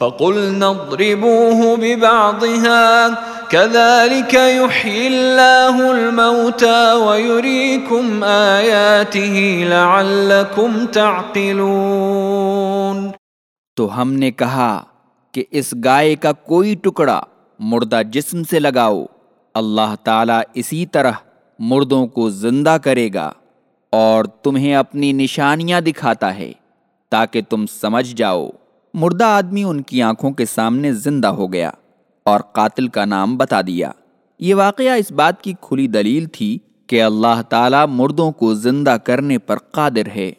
فَقُلْنَا اضْرِبُوهُ بِبَعْضِهَا، كَذَلِكَ يُحْيِي اللَّهُ الْمَوْتَى وَيُرِيكُمْ آيَاتِهِ لَعَلَّكُمْ تَعْقِلُونَ۔ تو ہم نے کہا کہ اس گائے کا کوئی ٹکڑا مردہ جسم سے لگاؤ، اللہ تعالیٰ اسی طرح مردوں کو زندہ کرے گا اور تمہیں اپنی نشانیاں دکھاتا ہے تاکہ تم سمجھ جاؤ۔ مردہ آدمی ان کی آنکھوں کے سامنے زندہ ہو گیا اور قاتل کا نام بتا دیا۔ یہ واقعہ اس بات کی کھلی دلیل تھی کہ اللہ تعالیٰ مردوں کو زندہ کرنے پر قادر ہے۔